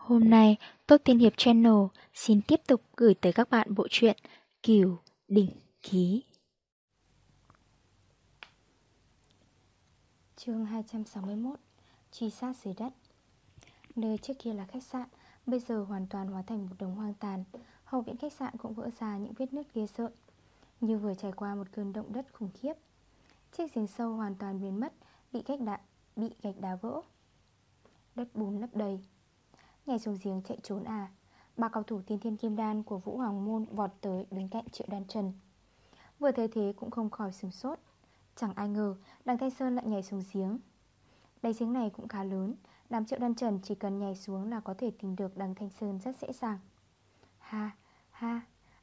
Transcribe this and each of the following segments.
Hôm nay, Tốt Tiên Hiệp Channel xin tiếp tục gửi tới các bạn bộ truyện Kiều Đỉnh Ký. chương 261 Truy sát dưới đất. Nơi trước kia là khách sạn Bây giờ hoàn toàn hóa thành một đống hoang tàn. Hậu viện khách sạn cũng vỡ ra những vết nứt ghê sợ Như vừa trải qua một cơn động đất khủng khiếp. Chiếc giếng sâu hoàn toàn biến mất Bị gạch đá, bị gạch đá vỡ. Đất bùn lấp đầy Nhảy xuống giếng chạy trốn à? Ba cầu thủ tiên thiên kim đan của Vũ Hoàng Môn Vọt tới đứng cạnh triệu đan trần Vừa thấy thế cũng không khỏi sừng sốt. Chẳng ai ngờ đằng Thanh Sơn lại nhảy xuống giếng. Đáy giếng này cũng khá lớn Đám triệu đan trần chỉ cần nhảy xuống là có thể tìm được đằng Thanh Sơn rất dễ dàng. Ha, ha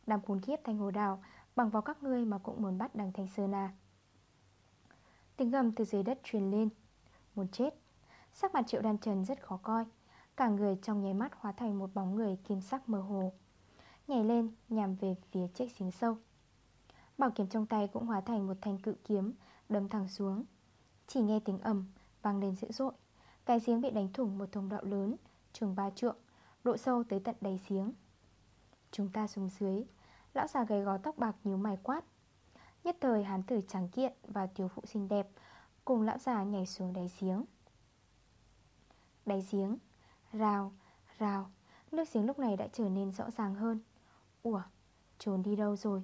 Đám cuốn kiếp thanh hồ đào Bằng vào các ngươi mà cũng muốn bắt đằng Thanh Sơn à? Tiếng gầm từ dưới đất truyền lên. Muốn chết. Sắc mặt triệu đan trần rất khó coi. Cả người trong nháy mắt hóa thành một bóng người kim sắc mơ hồ. Nhảy lên, nhằm về phía chiếc xính sâu. Bảo kiếm trong tay cũng hóa thành một thanh cự kiếm, Đâm thẳng xuống. Chỉ nghe tiếng ầm, vang lên dữ dội. Cái giếng bị đánh thủng một thông đạo lớn Trường ba trượng, Độ sâu tới tận đáy giếng. Chúng ta xuống dưới, Lão già gầy gó tóc bạc nhíu mày quát. Nhất thời hán tử trắng kiện Và tiểu phụ xinh đẹp Cùng lão già nhảy xuống đáy giếng. Đáy giếng Rào, rào Nước giếng lúc này đã trở nên rõ ràng hơn. Ủa, trốn đi đâu rồi?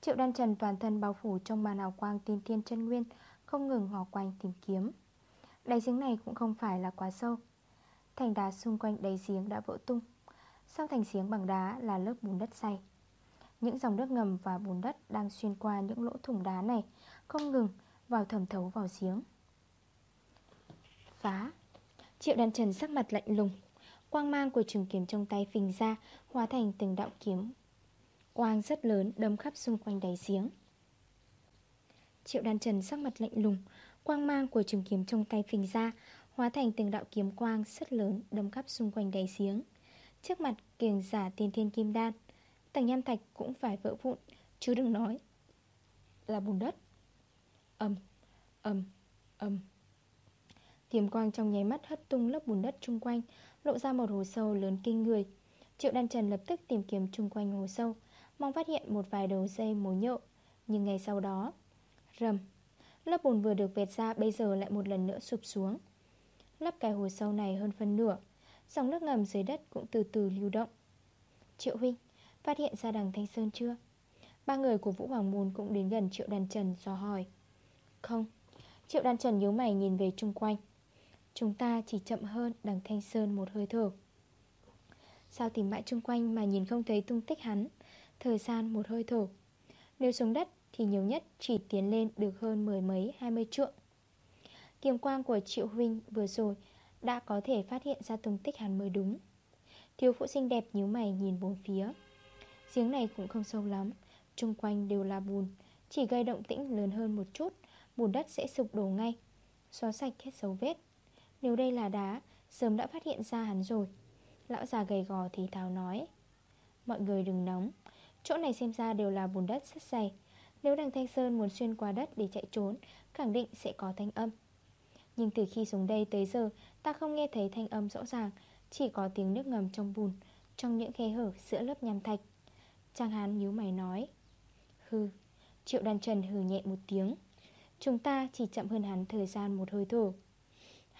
Triệu đan trần toàn thân bao phủ trong màn ảo quang tiên thiên chân nguyên Không ngừng ngò quanh tìm kiếm. Đáy giếng này cũng không phải là quá sâu. Thành đá xung quanh đáy giếng đã vỡ tung Sau thành giếng bằng đá là lớp bùn đất say Những dòng nước ngầm và bùn đất đang xuyên qua những lỗ thủng đá này Không ngừng vào thẩm thấu vào giếng. Phá. Triệu đàn trần sắc mặt lạnh lùng. Quang mang của trường kiếm trong tay phình ra Hóa thành từng đạo kiếm. Quang rất lớn đâm khắp xung quanh đáy giếng. Triệu đàn trần sắc mặt lạnh lùng. Quang mang của trường kiếm trong tay phình ra Hóa thành từng đạo kiếm quang rất lớn Đâm khắp xung quanh đáy giếng. Trước mặt kiềng giả tiên thiên kim đan Tầng nham thạch cũng phải vỡ vụn Chứ đừng nói Là bùn đất. Âm, âm, âm Kiếm quang trong nháy mắt hất tung lớp bùn đất chung quanh, Lộ ra một hồ sâu lớn kinh người. Triệu đan trần lập tức tìm kiếm chung quanh hồ sâu, Mong phát hiện một vài đầu dây mối nhợ Nhưng ngày sau đó, Rầm, Lớp bùn vừa được vẹt ra bây giờ lại một lần nữa sụp xuống. Lấp cái hồ sâu này hơn phân nửa, Dòng nước ngầm dưới đất cũng từ từ lưu động. Triệu huynh, Phát hiện ra đằng Thanh Sơn chưa? Ba người của Vũ Hoàng Môn cũng đến gần Triệu Đan Trần do hỏi. Không. Triệu Đan Trần nhớ mày nhìn về chung quanh. Chúng ta chỉ chậm hơn, đằng Thanh Sơn một hơi thở. Sao tìm mãi chung quanh mà nhìn không thấy tung tích hắn? Thời gian một hơi thở. Nếu xuống đất thì nhiều nhất chỉ tiến lên được hơn mười mấy, hai mươi trượng. Kiềm quang của Triệu Huynh vừa rồi đã có thể phát hiện ra tung tích hắn mới đúng. Thiếu phụ xinh đẹp nhíu mày nhìn bốn phía. Giếng này cũng không sâu lắm Trung quanh đều là bùn. Chỉ gây động tĩnh lớn hơn một chút, Bùn đất sẽ sụp đổ ngay. Xóa sạch hết dấu vết nếu đây là đá, Sớm đã phát hiện ra hắn rồi. Lão già gầy gò thì thào nói. Mọi người đừng nóng. Chỗ này xem ra đều là bùn đất rất dày. Nếu đằng Thanh Sơn muốn xuyên qua đất để chạy trốn, Khẳng định sẽ có thanh âm. Nhưng từ khi xuống đây tới giờ, Ta không nghe thấy thanh âm rõ ràng, Chỉ có tiếng nước ngầm trong bùn, Trong những khe hở giữa lớp nham thạch. Trang Hán nhíu mày nói. Hừ, Triệu đàn trần hừ nhẹ một tiếng. Chúng ta chỉ chậm hơn hắn thời gian một hơi thở.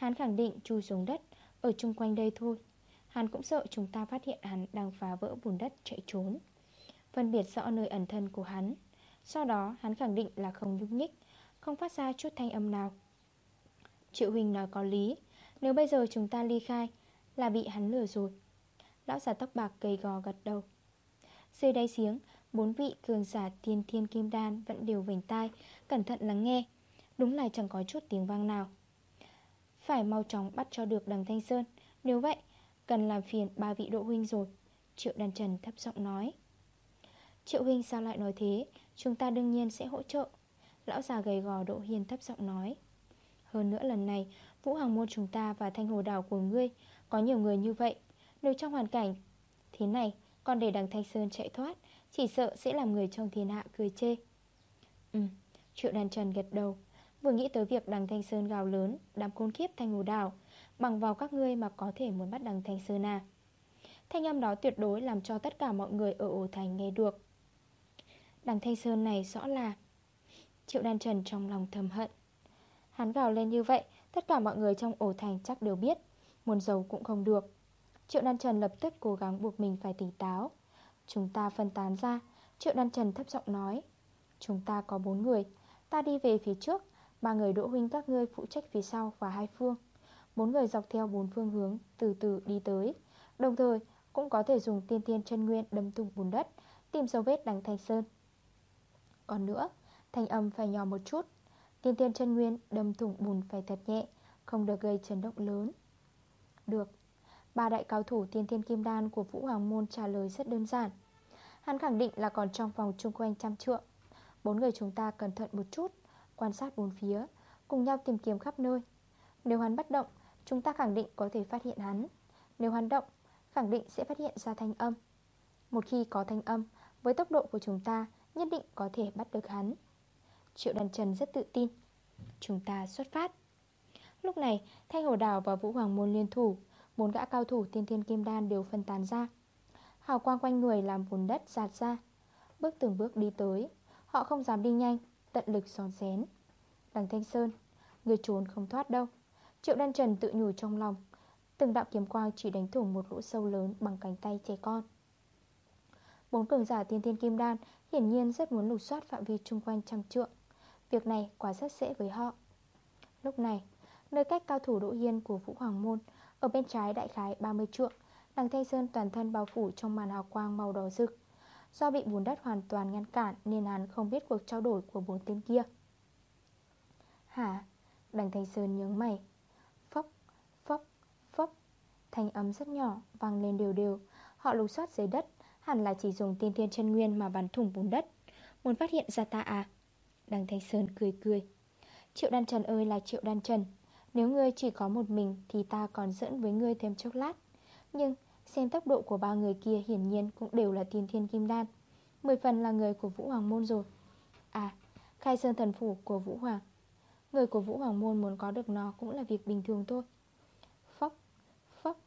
Hắn khẳng định chui xuống đất, Ở chung quanh đây thôi. Hắn cũng sợ chúng ta phát hiện hắn đang phá vỡ bùn đất chạy trốn. Phân biệt rõ nơi ẩn thân của hắn. Sau đó, hắn khẳng định là không nhúc nhích, Không phát ra chút thanh âm nào. Triệu Huỳnh nói có lý. Nếu bây giờ chúng ta ly khai, Là bị hắn lừa rồi. Lão giả tóc bạc gầy gò gật đầu. Dưới đáy giếng, Bốn vị cường giả tiên thiên kim đan Vẫn đều vành tai, Cẩn thận lắng nghe. Đúng là chẳng có chút tiếng vang nào. Phải mau chóng bắt cho được đằng Thanh Sơn. Nếu vậy, Cần làm phiền ba vị độ huynh rồi, Triệu đàn trần thấp giọng nói. Triệu huynh sao lại nói thế? Chúng ta đương nhiên sẽ hỗ trợ. Lão già gầy gò độ hiền thấp giọng nói. Hơn nữa lần này, Vũ hoàng môn chúng ta và thanh hồ đảo của ngươi Có nhiều người như vậy. Nếu trong hoàn cảnh thế này, Còn để đằng Thanh Sơn chạy thoát, Chỉ sợ sẽ làm người trong thiên hạ cười chê. Ừ Triệu đàn trần gật đầu. Vừa nghĩ tới việc đằng Thanh Sơn gào lớn, Đám côn kiếp thanh hồ đảo, Bằng vào các ngươi mà có thể muốn bắt đằng Thanh Sơn à? Thanh âm đó tuyệt đối làm cho tất cả mọi người ở ổ thành nghe được. Đằng Thanh Sơn này rõ là Triệu đan trần trong lòng thầm hận. Hắn gào lên như vậy, Tất cả mọi người trong ổ thành chắc đều biết, Muốn giàu cũng không được. Triệu đan trần lập tức cố gắng buộc mình phải tỉnh táo. Chúng ta phân tán ra, Triệu đan trần thấp giọng nói, Chúng ta có bốn người, Ta đi về phía trước Ba người đỗ huynh các ngươi phụ trách phía sau và hai phương. Bốn người dọc theo bốn phương hướng, Từ từ đi tới. Đồng thời, cũng có thể dùng tiên tiên chân nguyên đâm tung bùn đất, Tìm dấu vết đằng thanh sơn. Còn nữa Thanh âm phải nhỏ một chút. Tiên tiên chân nguyên đâm thủng bùn phải thật nhẹ, Không được gây chấn động lớn. Được. Ba đại cao thủ tiên tiên kim đan của Vũ Hoàng Môn trả lời rất đơn giản. Hắn khẳng định là còn trong vòng chung quanh trăm trượng. Bốn người chúng ta cẩn thận một chút. Quan sát bốn phía, Cùng nhau tìm kiếm khắp nơi. Nếu hắn bất động, Chúng ta khẳng định có thể phát hiện hắn. Nếu hắn động, Khẳng định sẽ phát hiện ra thanh âm. Một khi có thanh âm, Với tốc độ của chúng ta, Nhất định có thể bắt được hắn. Triệu Đàn Trần rất tự tin. Chúng ta xuất phát. Lúc này, Thanh Hồ Đào và Vũ Hoàng Môn liên thủ. Bốn gã cao thủ tiên thiên kim đan đều phân tán ra. Hào quang quanh người làm bùn đất giạt ra. Bước từng bước đi tới, Họ không dám đi nhanh. Tận lực giòn xén Đằng Thanh Sơn, Người trốn không thoát đâu. Triệu Đan Trần tự nhủ trong lòng, Từng đạo kiếm quang chỉ đánh thủng một lỗ sâu lớn Bằng cánh tay trẻ con. Bốn cường giả tiên thiên kim đan Hiển nhiên rất muốn lục soát phạm vi chung quanh trăm trượng. Việc này quá rất dễ với họ. Lúc này, Nơi cách cao thủ Đỗ Hiên của Vũ Hoàng Môn, Ở bên trái đại khái 30 trượng, Đằng Thanh Sơn toàn thân bao phủ trong màn hào quang màu đỏ rực. Do bị bùn đất hoàn toàn ngăn cản Nên hắn không biết cuộc trao đổi của bốn tên kia. Hả? Đằng Thanh Sơn nhớ mày. Phốc, phốc, phốc. Thanh âm rất nhỏ, vang lên đều đều. Họ lục soát dưới đất Hẳn là chỉ dùng tiên thiên chân nguyên mà bắn thủng bùn đất. Muốn phát hiện ra ta à? Đằng Thanh Sơn cười cười. Triệu Đan Trần ơi là Triệu Đan Trần. Nếu ngươi chỉ có một mình Thì ta còn dẫn với ngươi thêm chốc lát. Nhưng xem tốc độ của ba người kia Hiển nhiên cũng đều là tiên thiên kim đan. Mười phần là người của Vũ Hoàng Môn rồi. À Khai Sơn Thần Phủ của Vũ Hoàng. Người của Vũ Hoàng Môn muốn có được nó Cũng là việc bình thường thôi. Phóc, phóc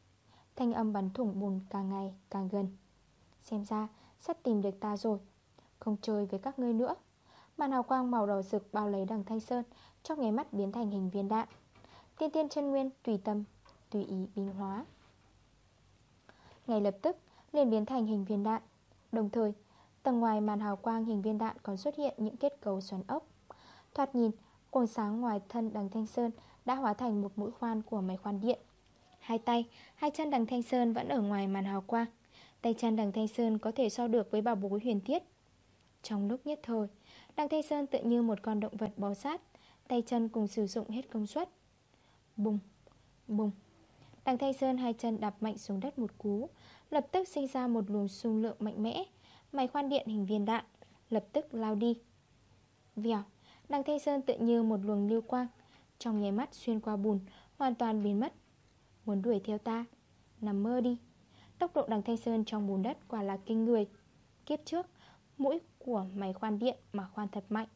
Thanh âm bắn thủng bùn càng ngày càng gần. Xem ra sắp tìm được ta rồi. Không chơi với các ngươi nữa. Màn hào quang màu đỏ rực bao lấy đằng thanh sơn Trong ngày mắt biến thành hình viên đạn. Tiên tiên chân nguyên tùy tâm Tùy ý biến hóa. Ngay lập tức liền biến thành hình viên đạn. Đồng thời Tầng ngoài màn hào quang hình viên đạn còn xuất hiện những kết cấu xoắn ốc. Thoạt nhìn Quần sáng ngoài thân đằng Thanh Sơn Đã hóa thành một mũi khoan của máy khoan điện. Hai tay, hai chân đằng Thanh Sơn vẫn ở ngoài màn hào quang. Tay chân đằng Thanh Sơn có thể so được với bảo bối huyền thiết. Trong lúc nhất thời Đằng Thanh Sơn tự như một con động vật bò sát Tay chân cùng sử dụng hết công suất. Bùng, bùng. Đằng Thanh Sơn hai chân đạp mạnh xuống đất một cú, Lập tức sinh ra một luồng xung lượng mạnh mẽ. Máy khoan điện hình viên đạn, Lập tức lao đi. Vèo, Đằng Thanh Sơn tự như một luồng lưu quang, Trong nháy mắt xuyên qua bùn, Hoàn toàn biến mất. Muốn đuổi theo ta, Nằm mơ đi. Tốc độ đằng Thanh Sơn trong bùn đất quả là kinh người. Kiếp trước, Mũi của máy khoan điện mà khoan thật mạnh,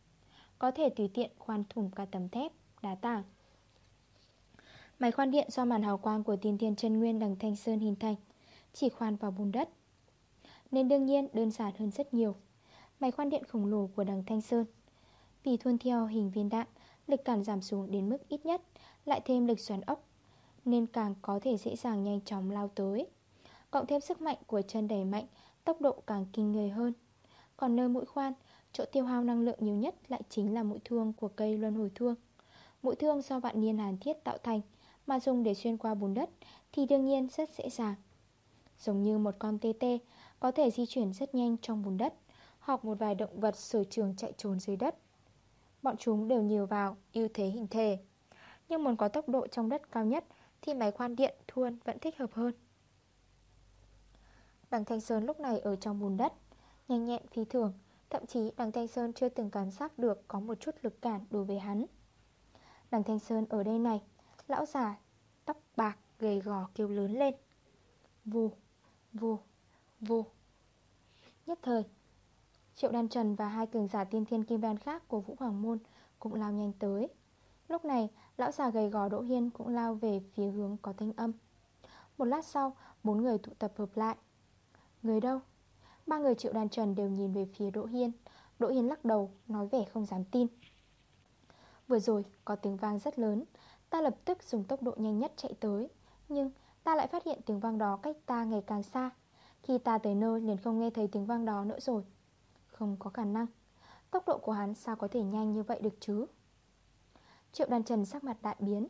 Có thể tùy tiện khoan thủng cả tấm thép, Đá tảng. Máy khoan điện do màn hào quang của tiên thiên chân nguyên đằng Thanh Sơn hình thành, Chỉ khoan vào bùn đất. Nên đương nhiên đơn giản hơn rất nhiều. Máy khoan điện khổng lồ của đằng Thanh Sơn. Vì thuân theo hình viên đạn, Lực cản giảm xuống đến mức ít nhất, Lại thêm lực xoắn ốc, Nên càng có thể dễ dàng nhanh chóng lao tới. Cộng thêm sức mạnh của chân đẩy mạnh, Tốc độ càng kinh người hơn. Còn nơi mũi khoan, Chỗ tiêu hao năng lượng nhiều nhất Lại chính là mũi thương của cây luân hồi thương. Mũi thương do vạn niên hàn thiết tạo thành mà dùng để xuyên qua bùn đất Thì đương nhiên rất dễ dàng. Giống như một con tê tê, Có thể di chuyển rất nhanh trong bùn đất, Hoặc một vài động vật sở trường chạy trốn dưới đất. Bọn chúng đều nhiều vào ưu thế hình thể, Nhưng muốn có tốc độ trong đất cao nhất Thì máy khoan điện, thuôn vẫn thích hợp hơn. Đằng Thanh Sơn lúc này ở trong bùn đất, Nhanh nhẹn, phi thường, Thậm chí đằng Thanh Sơn chưa từng cảm giác được Có một chút lực cản đối với hắn. Đằng Thanh Sơn ở đây này Lão già tóc bạc gầy gò kêu lớn lên. Vù, vù, vù. Nhất thời Triệu Đan Trần và hai cường giả tiên thiên kim đan khác của Vũ Hoàng Môn Cũng lao nhanh tới. Lúc này lão già gầy gò Đỗ Hiên cũng lao về phía hướng có thanh âm. Một lát sau, bốn người tụ tập hợp lại. Người đâu? Ba người triệu đàn trần đều nhìn về phía Đỗ Hiên. Đỗ Hiên lắc đầu, nói vẻ không dám tin. Vừa rồi có tiếng vang rất lớn. Ta lập tức dùng tốc độ nhanh nhất chạy tới. Nhưng ta lại phát hiện tiếng vang đó cách ta ngày càng xa. Khi ta tới nơi liền không nghe thấy tiếng vang đó nữa rồi. Không có khả năng. Tốc độ của hắn sao có thể nhanh như vậy được chứ? Triệu đàn trần sắc mặt đại biến.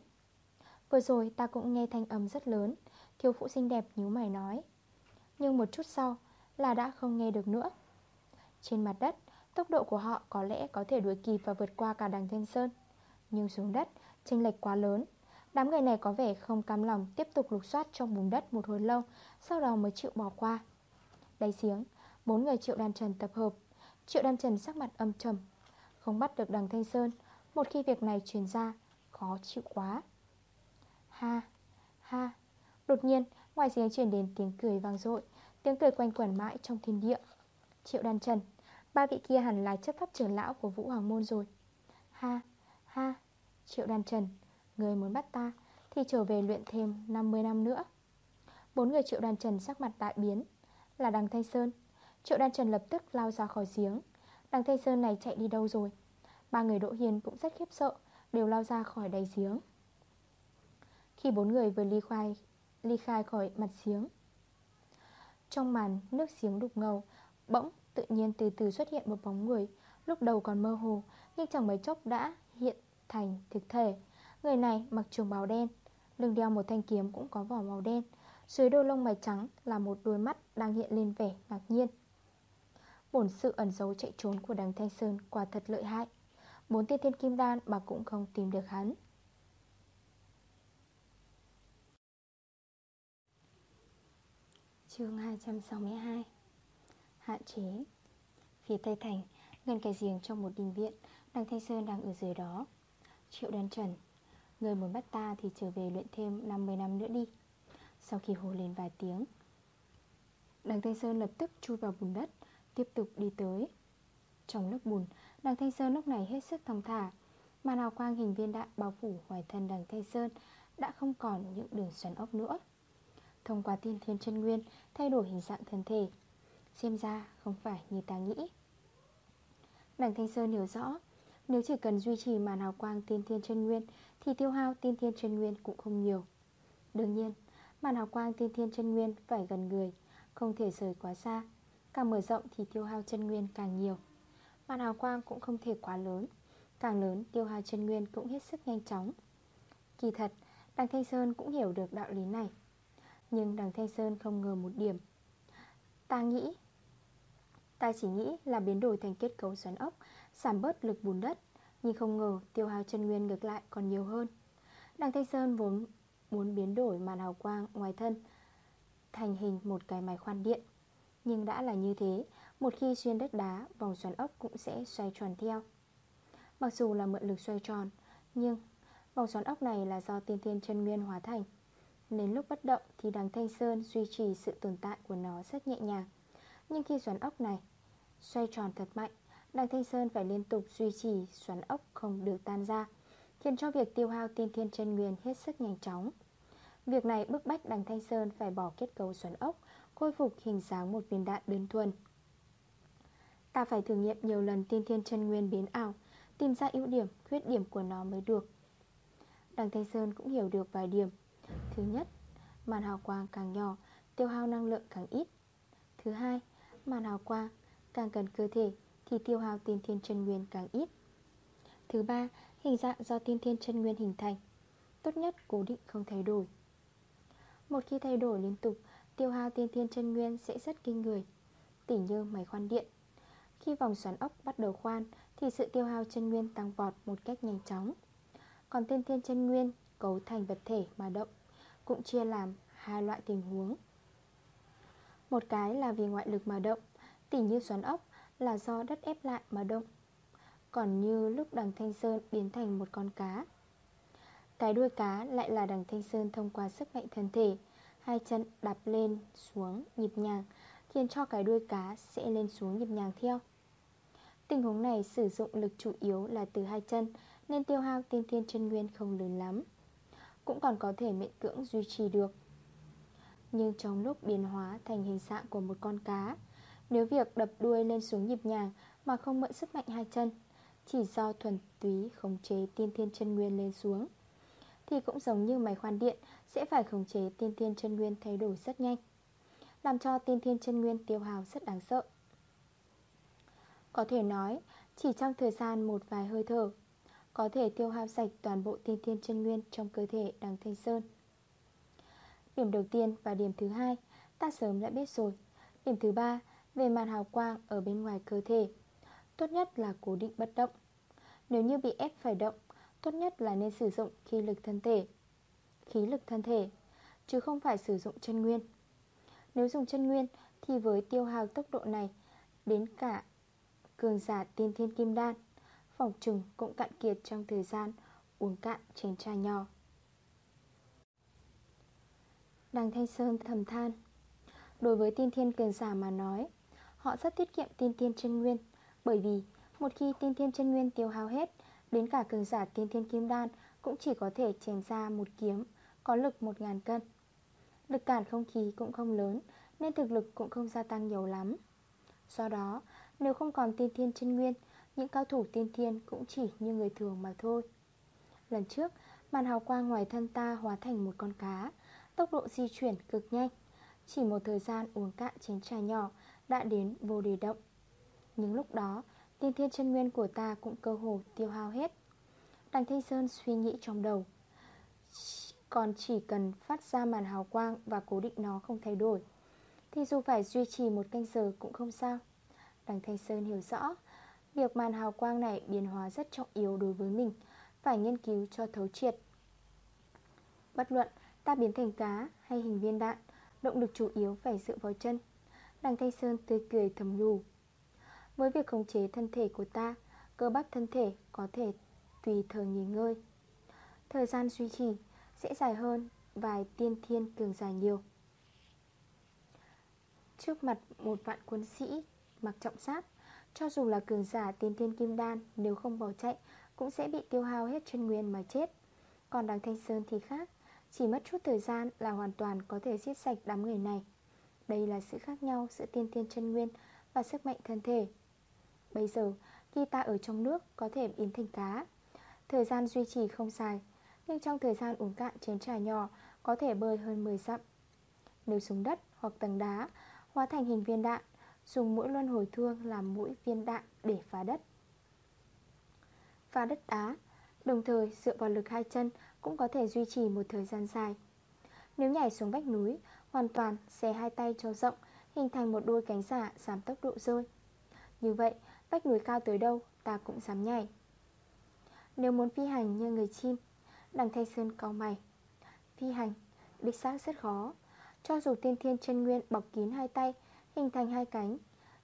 Vừa rồi ta cũng nghe thanh âm rất lớn. Thiếu phụ xinh đẹp nhíu mày nói. Nhưng một chút sau là đã không nghe được nữa. Trên mặt đất, Tốc độ của họ có lẽ có thể đuổi kịp và vượt qua cả đằng Thanh Sơn. Nhưng xuống đất chênh lệch quá lớn. Đám người này có vẻ không cam lòng Tiếp tục lục soát trong bùn đất một hồi lâu, Sau đó mới chịu bỏ qua. Đáy giếng Bốn người triệu đàn trần tập hợp. Triệu đàn trần sắc mặt âm trầm, Không bắt được đằng Thanh Sơn. Một khi việc này truyền ra, Khó chịu quá. Ha Ha, Đột nhiên, ngoài giếng truyền đến tiếng cười vang dội, Tiếng cười quanh quẩn mãi trong thiên địa. Triệu đàn trần, Ba vị kia hẳn là chấp pháp trưởng lão của Vũ Hoàng Môn rồi. Ha Ha Triệu đàn trần, Người muốn bắt ta, Thì trở về luyện thêm 50 năm nữa. Bốn người triệu đàn trần sắc mặt đại biến, Là đằng Thanh Sơn. Triệu đàn trần lập tức lao ra khỏi giếng. Đằng Thanh Sơn này chạy đi đâu rồi? Ba người Đỗ Hiền cũng rất khiếp sợ, Đều lao ra khỏi đáy giếng. Khi bốn người vừa ly khai Ly khai khỏi mặt giếng, Trong màn nước giếng đục ngầu, Bỗng tự nhiên từ từ xuất hiện một bóng người, Lúc đầu còn mơ hồ, Nhưng chẳng mấy chốc đã hiện thành, thực thể. Người này mặc trường bào đen, Lưng đeo một thanh kiếm cũng có vỏ màu đen. Dưới đôi lông mày trắng là một đôi mắt đang hiện lên vẻ ngạc nhiên. Bổn sự ẩn giấu chạy trốn của đằng Thanh Sơn quả thật lợi hại. Bốn tiên thiên kim đan mà cũng không tìm được hắn. Chương 262 Hạn chế. Phía Tây Thành Gần cái giềng trong một đình viện, Đằng Thanh Sơn đang ở dưới đó. Triệu đan trần. Người muốn bắt ta thì trở về luyện thêm 50 năm nữa đi. Sau khi hồ lên vài tiếng, Đằng Thanh Sơn lập tức chui vào bùn đất, Tiếp tục đi tới. Trong lớp bùn, Đằng Thanh Sơn lúc này hết sức thong thả. Màn hào quang hình viên đạn bao phủ ngoài thân đằng Thanh Sơn Đã không còn những đường xoắn ốc nữa. Thông qua tiên thiên chân nguyên, Thay đổi hình dạng thân thể. Xem ra không phải như ta nghĩ. Đằng Thanh Sơn hiểu rõ nếu chỉ cần duy trì màn hào quang tiên thiên chân nguyên, Thì tiêu hao tiên thiên chân nguyên cũng không nhiều. Đương nhiên, Màn hào quang tiên thiên chân nguyên phải gần người, Không thể rời quá xa. Càng mở rộng thì tiêu hao chân nguyên càng nhiều. Màn hào quang cũng không thể quá lớn, Càng lớn tiêu hao chân nguyên cũng hết sức nhanh chóng. Kỳ thật, Đằng Thanh Sơn cũng hiểu được đạo lý này. Nhưng đằng Thanh Sơn không ngờ một điểm. Ta nghĩ, Ta chỉ nghĩ là biến đổi thành kết cấu xoắn ốc Giảm bớt lực bùn đất. Nhưng không ngờ tiêu hao chân nguyên ngược lại còn nhiều hơn. Đằng Thanh Sơn vốn muốn biến đổi màn hào quang ngoài thân Thành hình một cái máy khoan điện. Nhưng đã là như thế, Một khi xuyên đất đá, Vòng xoắn ốc cũng sẽ xoay tròn theo. Mặc dù là mượn lực xoay tròn, Nhưng vòng xoắn ốc này là do tiên thiên chân nguyên hóa thành. Nên lúc bất động thì đằng Thanh Sơn duy trì sự tồn tại của nó rất nhẹ nhàng. Nhưng khi xoắn ốc này xoay tròn thật mạnh Đằng Thanh Sơn phải liên tục duy trì xoắn ốc không được tan ra Khiến cho việc tiêu hao tiên thiên chân nguyên hết sức nhanh chóng. Việc này bức bách đằng Thanh Sơn phải bỏ kết cấu xoắn ốc Khôi phục hình dáng một viên đạn đơn thuần. Ta phải thử nghiệm nhiều lần tiên thiên chân nguyên biến ảo Tìm ra ưu điểm, khuyết điểm của nó mới được. Đằng Thanh Sơn cũng hiểu được vài điểm. Thứ nhất, màn hào quang càng nhỏ Tiêu hao năng lượng càng ít. Thứ hai, màn hào quang càng cần cơ thể thì tiêu hao tiên thiên chân nguyên càng ít. Thứ ba, hình dạng do tiên thiên chân nguyên hình thành. Tốt nhất cố định không thay đổi. Một khi thay đổi liên tục Tiêu hao tiên thiên chân nguyên sẽ rất kinh người. Tỉ như máy khoan điện. Khi vòng xoắn ốc bắt đầu khoan Thì sự tiêu hao chân nguyên tăng vọt một cách nhanh chóng. Còn tiên thiên chân nguyên cấu thành vật thể mà động Cũng chia làm hai loại tình huống. Một cái là vì ngoại lực mà động Tỉ như xoắn ốc là do đất ép lại mà động, Còn như lúc đằng Thanh Sơn biến thành một con cá. Cái đuôi cá lại là đằng Thanh Sơn thông qua sức mạnh thân thể, Hai chân đạp lên xuống nhịp nhàng, Khiến cho cái đuôi cá sẽ lên xuống nhịp nhàng theo. Tình huống này sử dụng lực chủ yếu là từ hai chân, Nên tiêu hao tiên thiên chân nguyên không lớn lắm, Cũng còn có thể miễn cưỡng duy trì được. Nhưng trong lúc biến hóa thành hình dạng của một con cá nếu việc đập đuôi lên xuống nhịp nhàng Mà không mượn sức mạnh hai chân, Chỉ do thuần túy khống chế tiên thiên chân nguyên lên xuống, Thì cũng giống như máy khoan điện Sẽ phải khống chế tiên thiên chân nguyên thay đổi rất nhanh, Làm cho tiên thiên chân nguyên tiêu hào rất đáng sợ. Có thể nói, Chỉ trong thời gian một vài hơi thở, Có thể tiêu hao sạch toàn bộ tiên thiên chân nguyên Trong cơ thể đằng Thanh Sơn. Điểm đầu tiên và điểm thứ hai, Ta sớm đã biết rồi. Điểm thứ ba về màn hào quang ở bên ngoài cơ thể. Tốt nhất là cố định bất động. Nếu như bị ép phải động, Tốt nhất là nên sử dụng khí lực thân thể. Khí lực thân thể, Chứ không phải sử dụng chân nguyên. Nếu dùng chân nguyên Thì với tiêu hào tốc độ này, Đến cả cường giả tiên thiên kim đan, Phòng trừng cũng cạn kiệt trong thời gian Uống cạn chén trà nhỏ. Đằng Thanh Sơn thầm than, Đối với tiên thiên cường giả mà nói Họ rất tiết kiệm tiên thiên chân nguyên. Bởi vì, một khi tiên thiên chân nguyên tiêu hao hết, Đến cả cường giả tiên thiên kim đan Cũng chỉ có thể chèn ra một kiếm, Có lực 1.000 cân. Lực cản không khí cũng không lớn, Nên thực lực cũng không gia tăng nhiều lắm. Do đó, nếu không còn tiên thiên chân nguyên, Những cao thủ tiên thiên cũng chỉ như người thường mà thôi. Lần trước, Màn hào quang ngoài thân ta hóa thành một con cá, Tốc độ di chuyển cực nhanh. Chỉ một thời gian uống cạn chén trà nhỏ đã đến vô đề động. Nhưng lúc đó, Tiên thiên chân nguyên của ta cũng cơ hồ tiêu hao hết. Đằng Thanh Sơn suy nghĩ trong đầu. Còn chỉ cần phát ra màn hào quang Và cố định nó không thay đổi, Thì dù phải duy trì một canh giờ cũng không sao. Đằng Thanh Sơn hiểu rõ, Việc màn hào quang này biến hóa rất trọng yếu đối với mình, Phải nghiên cứu cho thấu triệt. Bất luận Ta biến thành cá hay hình viên đạn, Động lực chủ yếu phải dựa vào chân. Đằng Thanh Sơn tươi cười thầm nhủ. Với việc khống chế thân thể của ta, Cơ bắp thân thể có thể tùy thời nghỉ ngơi. Thời gian duy trì sẽ dài hơn, Vài tiên thiên cường dài nhiều. Trước mặt một vạn quân sĩ Mặc trọng sát, Cho dù là cường giả tiên thiên kim đan, Nếu không bỏ chạy, Cũng sẽ bị tiêu hao hết chân nguyên mà chết. Còn đằng Thanh Sơn thì khác, chỉ mất chút thời gian là hoàn toàn có thể giết sạch đám người này. Đây là sự khác nhau giữa tiên tiên chân nguyên và sức mạnh thân thể. Bây giờ, khi ta ở trong nước có thể biến thành cá. Thời gian duy trì không dài, Nhưng trong thời gian uống cạn chén trà nhỏ có thể bơi hơn 10 dặm. Nếu xuống đất hoặc tầng đá, hóa thành hình viên đạn, Dùng mũi luân hồi thương làm mũi viên đạn để phá đất. Phá đất đá, Đồng thời dựa vào lực hai chân cũng có thể duy trì một thời gian dài. Nếu nhảy xuống vách núi Hoàn toàn xé hai tay cho rộng, Hình thành một đôi cánh giả giảm tốc độ rơi. Như vậy, vách núi cao tới đâu, ta cũng dám nhảy. Nếu muốn phi hành như người chim, Đằng Thanh Sơn cao mày. Phi hành, Đích xác rất khó. Cho dù tiên thiên chân nguyên bọc kín hai tay, Hình thành hai cánh,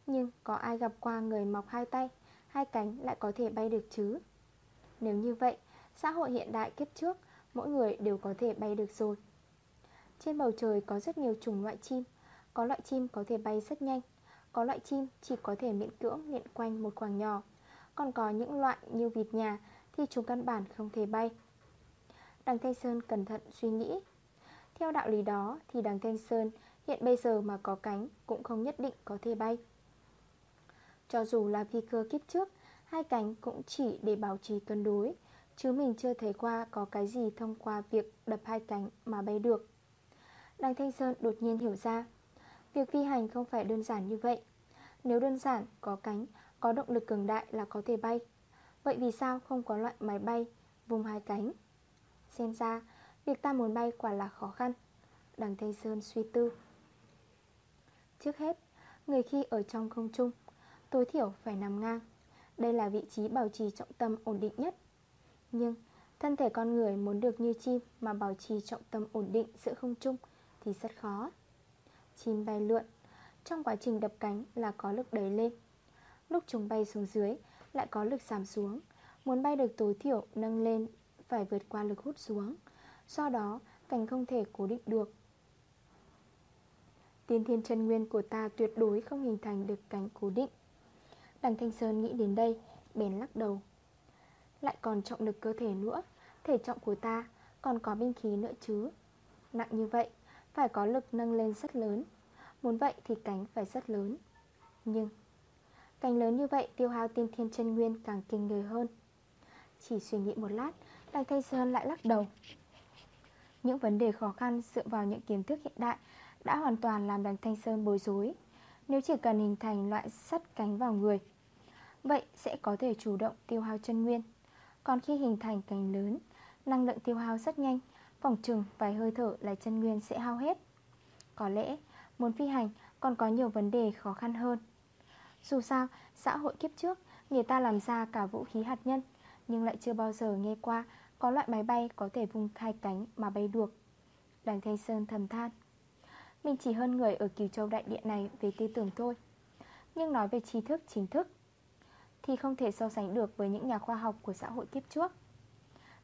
Nhưng có ai gặp qua người mọc hai tay, Hai cánh lại có thể bay được chứ? Nếu như vậy, Xã hội hiện đại kiếp trước, Mỗi người đều có thể bay được rồi. Trên bầu trời có rất nhiều chủng loại chim. Có loại chim có thể bay rất nhanh. Có loại chim chỉ có thể miễn cưỡng lượn quanh một khoảng nhỏ. Còn có những loại như vịt nhà Thì chúng căn bản không thể bay. Đằng Thanh Sơn cẩn thận suy nghĩ. Theo đạo lý đó thì đằng Thanh Sơn hiện bây giờ mà có cánh Cũng không nhất định có thể bay. Cho dù là phi cơ kiếp trước, Hai cánh cũng chỉ để bảo trì cân đối, Chứ mình chưa thấy qua có cái gì thông qua việc đập hai cánh mà bay được. Đằng Thanh Sơn đột nhiên hiểu ra. Việc phi hành không phải đơn giản như vậy. Nếu đơn giản, có cánh, có động lực cường đại là có thể bay. Vậy vì sao không có loại máy bay vùng hai cánh? Xem ra, việc ta muốn bay quả là khó khăn. Đằng Thanh Sơn suy tư. Trước hết, người khi ở trong không trung Tối thiểu phải nằm ngang. Đây là vị trí bảo trì trọng tâm ổn định nhất. Nhưng thân thể con người muốn được như chim mà bảo trì trọng tâm ổn định giữa không trung thì rất khó. Chim bay lượn. Trong quá trình đập cánh là có lực đẩy lên. Lúc chúng bay xuống dưới, lại có lực giảm xuống. Muốn bay được tối thiểu nâng lên, phải vượt qua lực hút xuống. Do đó, cánh không thể cố định được. Tiên thiên chân nguyên của ta tuyệt đối không hình thành được cánh cố định. Đằng Thanh Sơn nghĩ đến đây, Bèn lắc đầu. Lại còn trọng lực cơ thể nữa. Thể trọng của ta còn có binh khí nữa chứ? Nặng như vậy. Phải có lực nâng lên rất lớn. Muốn vậy thì cánh phải rất lớn. Nhưng, Cánh lớn như vậy tiêu hao tiên thiên chân nguyên càng kinh người hơn. Chỉ suy nghĩ một lát, Đằng Thanh Sơn lại lắc đầu. Những vấn đề khó khăn dựa vào những kiến thức hiện đại Đã hoàn toàn làm đằng Thanh Sơn bối rối. Nếu chỉ cần hình thành loại sắt cánh vào người, Vậy sẽ có thể chủ động tiêu hao chân nguyên. Còn khi hình thành cánh lớn, Năng lượng tiêu hao rất nhanh Phòng trừng vài hơi thở là chân nguyên sẽ hao hết. Có lẽ muốn phi hành còn có nhiều vấn đề khó khăn hơn. Dù sao, xã hội kiếp trước Người ta làm ra cả vũ khí hạt nhân Nhưng lại chưa bao giờ nghe qua Có loại máy bay có thể vung hai cánh mà bay được. Đằng Thanh Sơn thầm than. Mình chỉ hơn người ở Kiều Châu Đại Địa này về tư tưởng thôi Nhưng nói về tri thức chính thức Thì không thể so sánh được với những nhà khoa học của xã hội kiếp trước.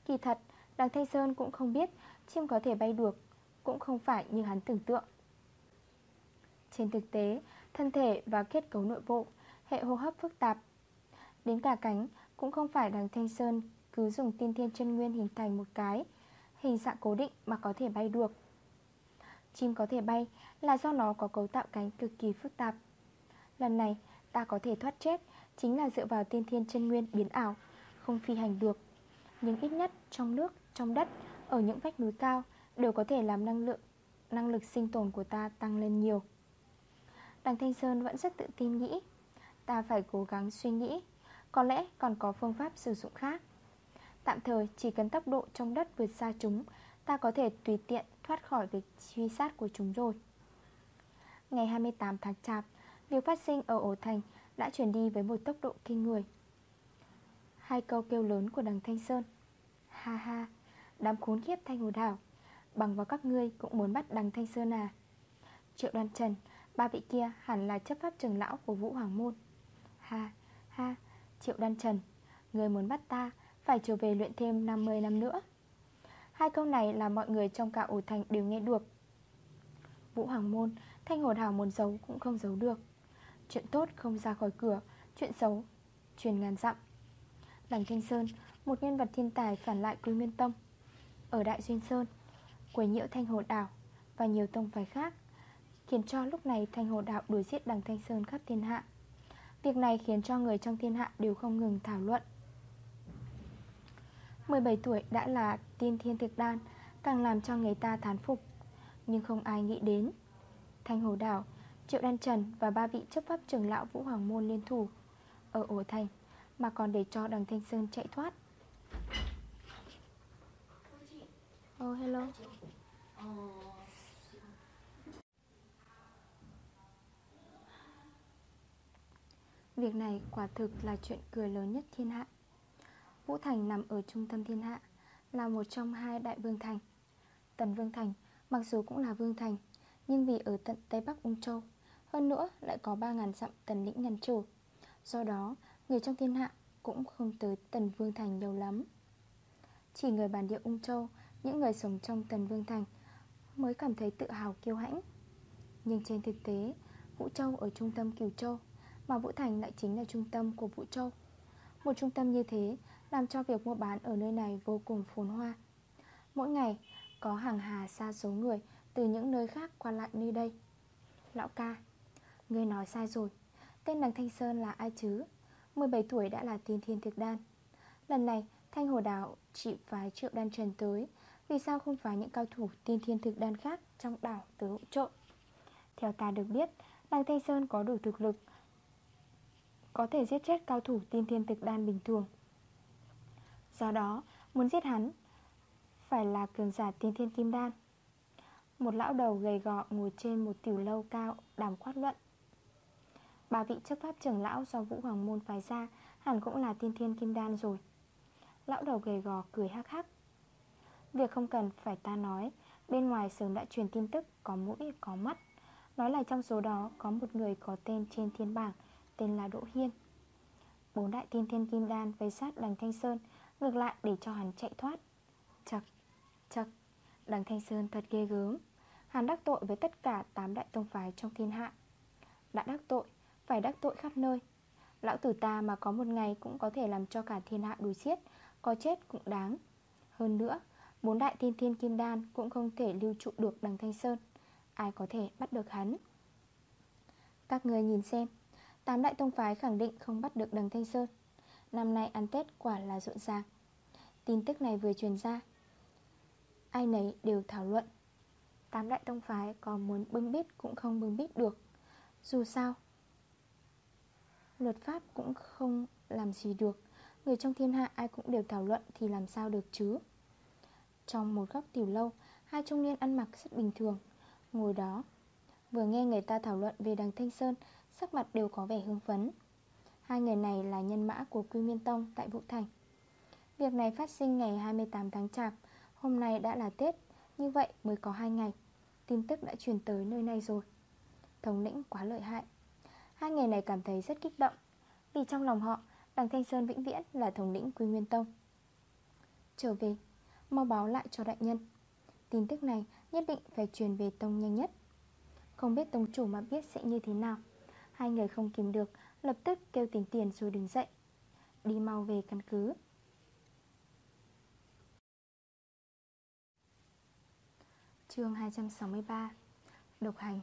Kỳ thật, đằng Thanh Sơn cũng không biết chim có thể bay được Cũng không phải như hắn tưởng tượng. Trên thực tế, thân thể và kết cấu nội bộ, hệ hô hấp phức tạp Đến cả cánh cũng không phải đằng Thanh Sơn cứ dùng tiên thiên chân nguyên hình thành một cái Hình dạng cố định mà có thể bay được. Chim có thể bay là do nó có cấu tạo cánh cực kỳ phức tạp. Lần này ta có thể thoát chết Chính là dựa vào tiên thiên chân nguyên biến ảo Không phi hành được Nhưng ít nhất trong nước, trong đất Ở những vách núi cao Đều có thể làm năng lượng Năng lực sinh tồn của ta tăng lên nhiều. Đằng Thanh Sơn vẫn rất tự tin nghĩ Ta phải cố gắng suy nghĩ Có lẽ còn có phương pháp sử dụng khác. Tạm thời chỉ cần tốc độ trong đất vượt xa chúng Ta có thể tùy tiện thoát khỏi việc truy sát của chúng rồi. Ngày 28 tháng Chạp Việc phát sinh ở ổ thành đã chuyển đi với một tốc độ kinh người. Hai câu kêu lớn của đằng Thanh Sơn. Ha ha, đám khốn khiếp Thanh Hồ Đảo. Bằng vào các ngươi cũng muốn bắt đằng Thanh Sơn à? Triệu đoan trần Ba vị kia hẳn là chấp pháp trưởng lão của Vũ Hoàng Môn. Ha, ha, Triệu đoan trần Người muốn bắt ta Phải trở về luyện thêm 50 năm nữa. Hai câu này là mọi người trong cả ổ thành đều nghe được. Vũ Hoàng Môn Thanh Hồ Đảo muốn giấu cũng không giấu được. Chuyện tốt không ra khỏi cửa Chuyện xấu Truyền ngàn dặm. Đằng Thanh Sơn Một nhân vật thiên tài phản lại Quy Nguyên Tông. Ở Đại Duyên Sơn, Quấy nhiễu Thanh Hồ Đảo Và nhiều tông phái khác, Khiến cho lúc này Thanh Hồ đạo đuổi giết đằng Thanh Sơn khắp thiên hạ. Việc này khiến cho người trong thiên hạ đều không ngừng thảo luận. 17 tuổi đã là tiên thiên thực đan, Càng làm cho người ta thán phục. Nhưng không ai nghĩ đến, Thanh Hồ Đảo, Triệu Đan Trần và ba vị chấp pháp trưởng lão Vũ Hoàng Môn liên thủ Ở ổ thành Mà còn để cho đằng Thanh Sơn chạy thoát. Oh hello. Việc này quả thực là chuyện cười lớn nhất thiên hạ. Vũ Thành nằm ở trung tâm thiên hạ, Là một trong hai đại vương thành. Tần Vương Thành Mặc dù cũng là vương thành, Nhưng vì ở tận Tây Bắc Ung Châu, Hơn nữa lại có 3.000 dặm tần lĩnh ngăn chủ Do đó, Người trong thiên hạ cũng không tới Tần Vương Thành nhiều lắm. Chỉ người bản địa Ung Châu những người sống trong Tần Vương Thành Mới cảm thấy tự hào, kiêu hãnh. Nhưng trên thực tế, Vũ Châu ở trung tâm Kiều Châu Mà Vũ Thành lại chính là trung tâm của Vũ Châu. Một trung tâm như thế Làm cho việc mua bán ở nơi này vô cùng phồn hoa. Mỗi ngày, có hàng hà xa số người Từ những nơi khác qua lại nơi đây. Lão ca, Ngươi nói sai rồi. Tên đằng Thanh Sơn là ai chứ? 17 tuổi đã là tiên thiên thực đan. Lần này, Thanh Hồ đạo chỉ phái triệu đan trần tới vì sao không phải những cao thủ tiên thiên thực đan khác Trong đảo tới hỗ trợ? Theo ta được biết Đằng Thanh Sơn có đủ thực lực, Có thể giết chết cao thủ tiên thiên thực đan bình thường. Do đó, muốn giết hắn, Phải là cường giả tiên thiên kim đan. Một lão đầu gầy gọ ngồi trên một tiểu lâu cao đàm quát luận. Bà vị chấp pháp trưởng lão do Vũ Hoàng Môn phái ra, Hẳn cũng là tiên thiên kim đan rồi. Lão đầu gầy gò cười hắc hắc. Việc không cần phải ta nói Bên ngoài sớm đã truyền tin tức Có mũi có mắt. Nói là trong số đó có một người có tên trên thiên bảng Tên là Đỗ Hiên. Bốn đại tiên thiên kim đan vây sát đằng Thanh Sơn Ngược lại để cho hắn chạy thoát. Chật, chật Đằng Thanh Sơn thật ghê gớm. Hắn đắc tội với tất cả 8 đại tông phái trong thiên hạ. Đã đắc tội Phải đắc tội khắp nơi. Lão tử ta mà có một ngày cũng có thể làm cho cả thiên hạ đùi xiết Có chết cũng đáng. Hơn nữa Bốn đại thiên thiên kim đan cũng không thể lưu trụ được đằng Thanh Sơn. Ai có thể bắt được hắn? Các người nhìn xem, Tám đại tông phái khẳng định không bắt được đằng Thanh Sơn. Năm nay ăn Tết quả là rộn ràng. Tin tức này vừa truyền ra, Ai nấy đều thảo luận. Tám đại tông phái có muốn bưng bít cũng không bưng bít được. Dù sao, Luật pháp cũng không làm gì được. Người trong thiên hạ ai cũng đều thảo luận Thì làm sao được chứ? Trong một góc tiểu lâu, Hai trung niên ăn mặc rất bình thường. Ngồi đó, Vừa nghe người ta thảo luận về đằng Thanh Sơn, Sắc mặt đều có vẻ hưng phấn. Hai người này là nhân mã của Quy Miên Tông tại Vũ Thành. Việc này phát sinh ngày 28 tháng Chạp, Hôm nay đã là Tết, Như vậy mới có hai ngày. Tin tức đã truyền tới nơi này rồi. Thống lĩnh quá lợi hại. Hai người này cảm thấy rất kích động, Vì trong lòng họ, Đằng Thanh Sơn vĩnh viễn là thống lĩnh Quy Nguyên Tông. Trở về. Mau báo lại cho đại nhân. Tin tức này nhất định phải truyền về Tông nhanh nhất. Không biết Tông chủ mà biết sẽ như thế nào. Hai người không kìm được, Lập tức kêu tiền tiền rồi đứng dậy. Đi mau về căn cứ. Chương 263 Độc hành.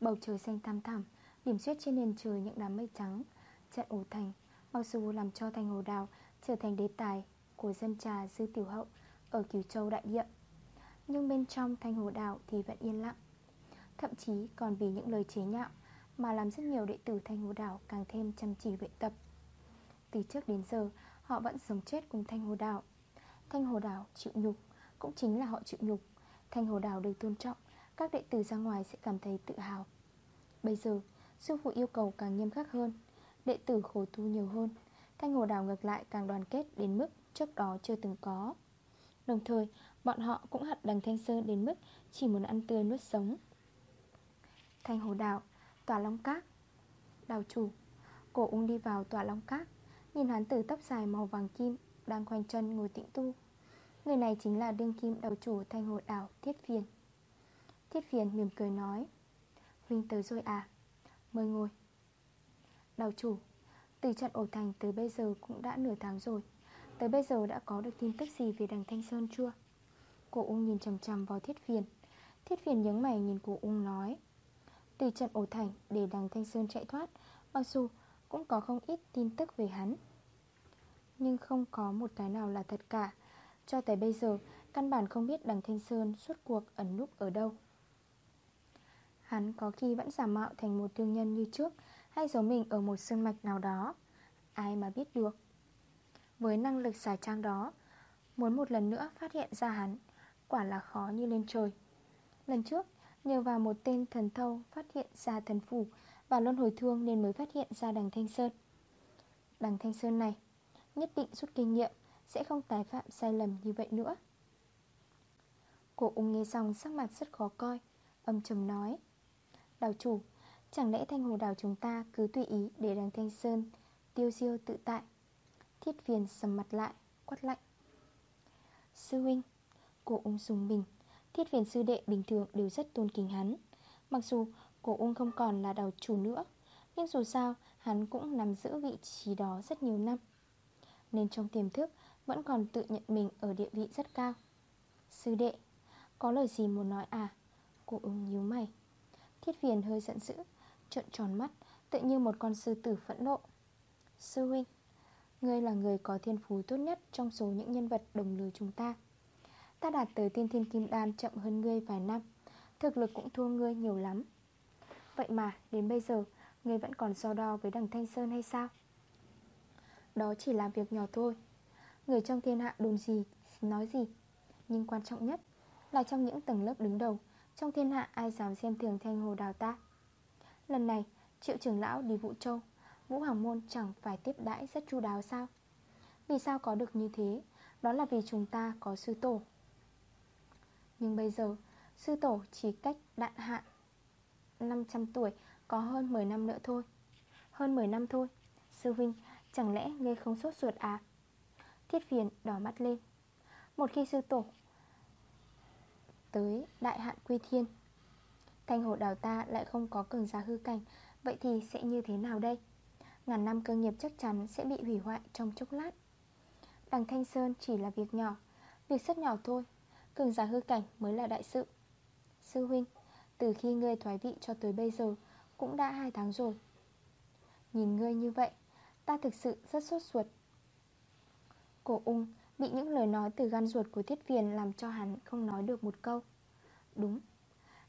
Bầu trời xanh tam thẳm, Điểm xuyết trên nền trời những đám mây trắng Trận ổ thành, Mặc dù làm cho thành hồ đào trở thành đề tài Của dân trà dư tiểu hậu. Ở Cửu Châu đại địa. Nhưng bên trong thanh hồ đảo thì vẫn yên lặng. Thậm chí còn vì những lời chế nhạo Mà làm rất nhiều đệ tử thanh hồ đảo Càng thêm chăm chỉ luyện tập. Từ trước đến giờ, Họ vẫn sống chết cùng thanh hồ đảo. Thanh hồ đảo chịu nhục Cũng chính là họ chịu nhục. Thanh hồ đảo được tôn trọng, Các đệ tử ra ngoài sẽ cảm thấy tự hào. Bây giờ, sư phụ yêu cầu càng nghiêm khắc hơn, Đệ tử khổ tu nhiều hơn, Thanh hồ đảo ngược lại càng đoàn kết đến mức trước đó chưa từng có. Đồng thời, bọn họ cũng hận đằng Thanh Sơn đến mức Chỉ muốn ăn tươi nuốt sống. Thanh hồ đảo Tòa Long Các. Đào chủ Cổ ung đi vào tòa Long Các, Nhìn hắn tử tóc dài màu vàng kim Đang khoanh chân ngồi tĩnh tu. Người này chính là đương kim đầu chủ thanh hồ đảo Thiết Phiền. Thiết Phiền mỉm cười nói, Huynh tới rồi à? Mời ngồi. Đào chủ, Từ trận ổ thành tới bây giờ cũng đã nửa tháng rồi. Tới bây giờ đã có được tin tức gì về đằng Thanh Sơn chưa? Cổ ung nhìn chầm chầm vào Thiết Phiền. Thiết Phiền nhớ mày nhìn cổ ung nói, Từ trận ổ thành để đằng Thanh Sơn chạy thoát, Mặc dù cũng có không ít tin tức về hắn, Nhưng không có một cái nào là thật cả. Cho tới bây giờ, Căn bản không biết đằng Thanh Sơn suốt cuộc ẩn núp ở đâu. Hắn có khi vẫn giả mạo thành một thương nhân như trước, Hay giấu mình ở một sơn mạch nào đó. Ai mà biết được. Với năng lực giải trang đó. Muốn một lần nữa phát hiện ra hắn, Quả là khó như lên trời. Lần trước, Nhờ vào một tên thần thâu phát hiện ra thần phủ Và luân hồi thương nên mới phát hiện ra đằng Thanh Sơn. Đằng Thanh Sơn này, Nhất định rút kinh nghiệm, sẽ không tái phạm sai lầm như vậy nữa. Cổ ung nghe xong sắc mặt rất khó coi, Âm trầm nói Đào chủ, Chẳng lẽ thanh hồ đào chúng ta cứ tùy ý Để đằng thanh sơn tiêu diêu tự tại Thiết phiền sầm mặt lại, Quát lạnh. Sư huynh, Cổ ung dùng mình Thiết phiền sư đệ bình thường đều rất tôn kính hắn. Mặc dù cổ ung không còn là đầu chủ nữa, Nhưng dù sao, Hắn cũng nằm giữ vị trí đó rất nhiều năm. Nên trong tiềm thức, vẫn còn tự nhận mình ở địa vị rất cao. Sư đệ, Có lời gì muốn nói à? Cô ung nhíu mày. Thiết phiền hơi giận dữ, Trợn tròn mắt Tự như một con sư tử phẫn nộ. Sư huynh Ngươi là người có thiên phú tốt nhất Trong số những nhân vật đồng lứa chúng ta. Ta đạt tới tiên thiên kim đan chậm hơn ngươi vài năm, Thực lực cũng thua ngươi nhiều lắm. Vậy mà, đến bây giờ, Ngươi vẫn còn so đo với đằng Thanh Sơn hay sao? Đó chỉ là việc nhỏ thôi. Người trong thiên hạ đồn gì, Nói gì? Nhưng quan trọng nhất là trong những tầng lớp đứng đầu, Trong thiên hạ ai dám xem thường thanh hồ đào ta? Lần này, Triệu trưởng lão đi vụ Châu Vũ Hoàng Môn chẳng phải tiếp đãi rất chu đáo sao? Vì sao có được như thế? Đó là vì chúng ta có sư tổ. Nhưng bây giờ, Sư tổ chỉ cách đạn hạn 500 tuổi Có hơn 10 năm nữa thôi. Hơn 10 năm thôi, Sư Vinh chẳng lẽ ngươi không sốt ruột à? Thiết phiền đỏ mắt lên. Một khi sư tổ Tới đại hạn quy thiên, Thanh hồ đào ta lại không có cường giá hư cảnh, Vậy thì sẽ như thế nào đây? Ngàn năm cơ nghiệp chắc chắn sẽ bị hủy hoại trong chốc lát. Đằng Thanh Sơn chỉ là việc nhỏ, Việc rất nhỏ thôi, Cường giả hư cảnh mới là đại sự. Sư huynh, Từ khi ngươi thoái vị cho tới bây giờ Cũng đã 2 tháng rồi. Nhìn ngươi như vậy, Ta thực sự rất sốt ruột. Cổ ung bị những lời nói từ gan ruột của Thiết Viền Làm cho hắn không nói được một câu. Đúng,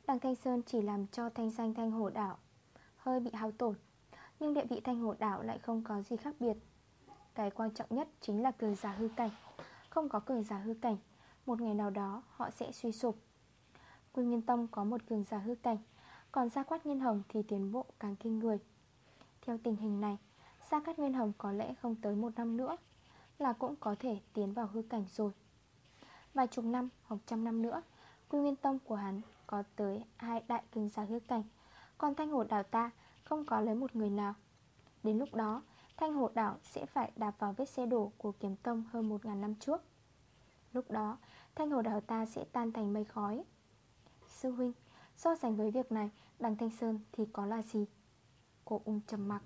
Đằng Thanh Sơn chỉ làm cho thanh Xanh thanh hổ đảo Hơi bị hao tổn. Nhưng địa vị thanh hồ đảo lại không có gì khác biệt. Cái quan trọng nhất chính là cường giả hư cảnh. Không có cường giả hư cảnh, Một ngày nào đó họ sẽ suy sụp. Quy Nguyên Tông có một cường giả hư cảnh, Còn Gia Quát Nguyên Hồng thì tiến bộ càng kinh người. Theo tình hình này, Gia Cát Nguyên Hồng có lẽ không tới một năm nữa Là cũng có thể tiến vào hư cảnh rồi. Vài chục năm, hoặc trăm năm nữa, Quy Nguyên Tông của hắn có tới hai đại cường giả hư cảnh. Còn Thanh Hồ Đảo ta không có lấy một người nào. Đến lúc đó, Thanh Hồ Đảo sẽ phải đạp vào vết xe đổ của kiếm tông hơn một ngàn năm trước. Lúc đó, Thanh Hồ Đảo ta sẽ tan thành mây khói. Sư huynh, So sánh với việc này, Đằng Thanh Sơn thì có là gì? Cô ung trầm mặc.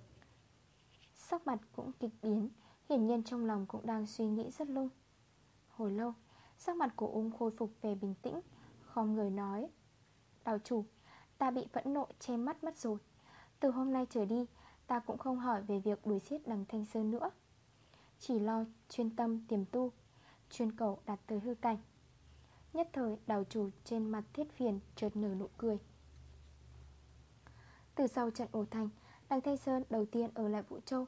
Sắc mặt cũng kịch biến, Hiển nhiên trong lòng cũng đang suy nghĩ rất lung. Hồi lâu, Sắc mặt của ung khôi phục về bình tĩnh Khom người nói. Đào chủ, Ta bị phẫn nộ che mắt mất rồi. Từ hôm nay trở đi, Ta cũng không hỏi về việc đuổi giết đằng Thanh Sơn nữa. Chỉ lo chuyên tâm tiềm tu, Chuyên cầu đạt tới hư cảnh. Nhất thời đào chủ trên mặt thiết phiền chợt nở nụ cười. Từ sau trận ổ thành, Đằng Thanh Sơn đầu tiên ở lại Vũ Châu.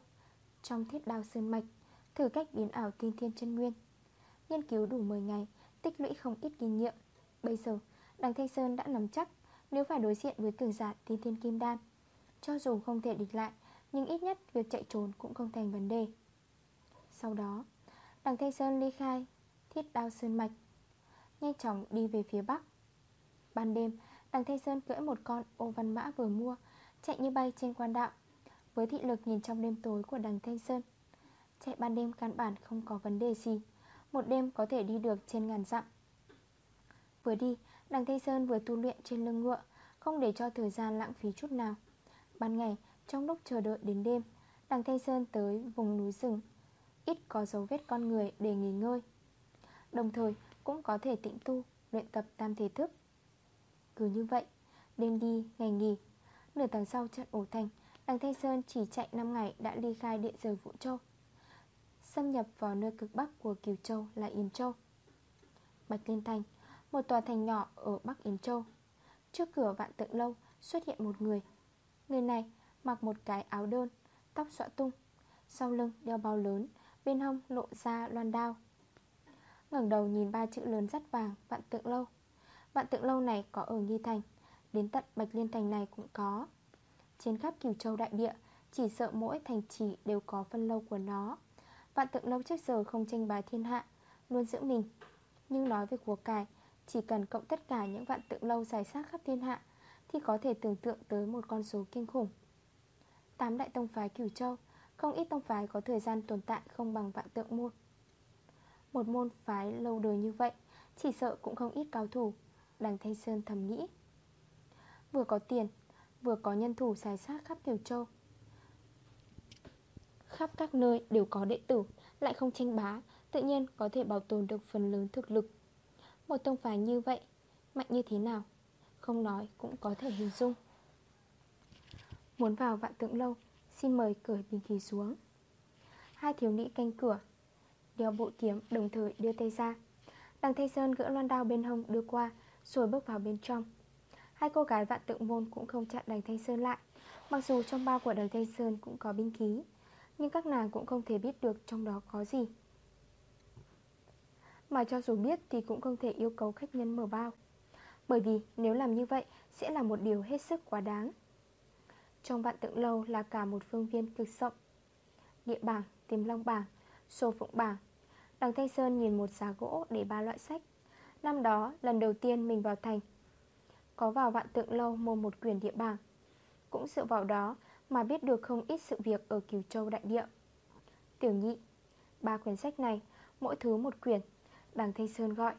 Trong thiết đao sơn mạch, Thử cách biến ảo tiên thiên chân nguyên. Nghiên cứu đủ 10 ngày, Tích lũy không ít kinh nghiệm. Bây giờ, đằng Thanh Sơn đã nắm chắc, Nếu phải đối diện với cường giả tiên thiên kim đan cho dù không thể địch lại, Nhưng ít nhất việc chạy trốn cũng không thành vấn đề. Sau đó, Đằng Thanh Sơn ly khai, Thiết đao sơn mạch, Nhanh chóng đi về phía bắc. Ban đêm, Đằng Thanh Sơn cưỡi một con ô văn mã vừa mua, Chạy như bay trên quan đạo, Với thị lực nhìn trong đêm tối của đằng Thanh Sơn. Chạy ban đêm căn bản không có vấn đề gì, Một đêm có thể đi được trên ngàn dặm. Vừa đi, Đằng Thanh Sơn vừa tu luyện trên lưng ngựa, Không để cho thời gian lãng phí chút nào. Ban ngày, trong lúc chờ đợi đến đêm, Đằng Thanh Sơn tới vùng núi rừng. Ít có dấu vết con người để nghỉ ngơi. Đồng thời, cũng có thể tĩnh tu, Luyện tập tam thể thức. Cứ như vậy, Đêm đi, ngày nghỉ, Nửa tháng sau trận ổ thành, Đằng Thanh Sơn chỉ chạy 5 ngày đã ly khai địa giới Vũ Châu, Xâm nhập vào nơi cực bắc của Kiều Châu là Yến Châu. Bạch Liên Thành, Một tòa thành nhỏ ở Bắc Yến Châu. Trước cửa vạn tượng lâu xuất hiện một người Người này mặc một cái áo đơn, Tóc xõa tung, Sau lưng đeo bao lớn, Bên hông lộ ra loan đao. Ngẩng đầu nhìn ba chữ lớn rắt vàng, Vạn tượng lâu. Vạn tượng lâu này có ở Nghi Thành, Đến tận Bạch Liên Thành này cũng có. Trên khắp cửu châu đại địa, Chỉ sợ mỗi thành trì đều có phân lâu của nó. Vạn tượng lâu trước giờ không tranh bá thiên hạ, Luôn giữ mình. Nhưng nói về của cải, Chỉ cần cộng tất cả những vạn tượng lâu dài sát khắp thiên hạ thì có thể tưởng tượng tới một con số kinh khủng. Tám đại tông phái cửu châu, Không ít tông phái có thời gian tồn tại không bằng vạn tượng môn. Một môn phái lâu đời như vậy, Chỉ sợ cũng không ít cao thủ, Đằng Thanh Sơn thầm nghĩ. Vừa có tiền, Vừa có nhân thủ xài sát khắp cửu Châu. Khắp các nơi đều có đệ tử, Lại không tranh bá, Tự nhiên có thể bảo tồn được phần lớn thực lực. Một tông phái như vậy, Mạnh như thế nào? Không nói cũng có thể hình dung. Muốn vào vạn tượng lâu, Xin mời cởi bình khí xuống. Hai thiếu nữ canh cửa, Đeo bộ kiếm đồng thời đưa tay ra. Đằng Thanh Sơn gỡ loan đao bên hông đưa qua, Rồi bước vào bên trong. Hai cô gái vạn tượng môn cũng không chặn đằng Thanh Sơn lại, Mặc dù trong bao của đằng Thanh Sơn cũng có binh khí, Nhưng các nàng cũng không thể biết được trong đó có gì. Mà cho dù biết thì cũng không thể yêu cầu khách nhân mở bao. Bởi vì nếu làm như vậy sẽ là một điều hết sức quá đáng. Trong vạn tượng lâu là cả một phương viên cực rộng. Địa bảng, tìm long bảng, sổ phụng bảng. Đằng Thanh Sơn nhìn một giá gỗ để ba loại sách. Năm đó lần đầu tiên mình vào thành. Có vào vạn tượng lâu mua một quyển địa bảng. Cũng dựa vào đó mà biết được không ít sự việc ở Kiều Châu đại địa. Tiểu nhị Ba quyển sách này Mỗi thứ một quyển. Đằng Thanh Sơn gọi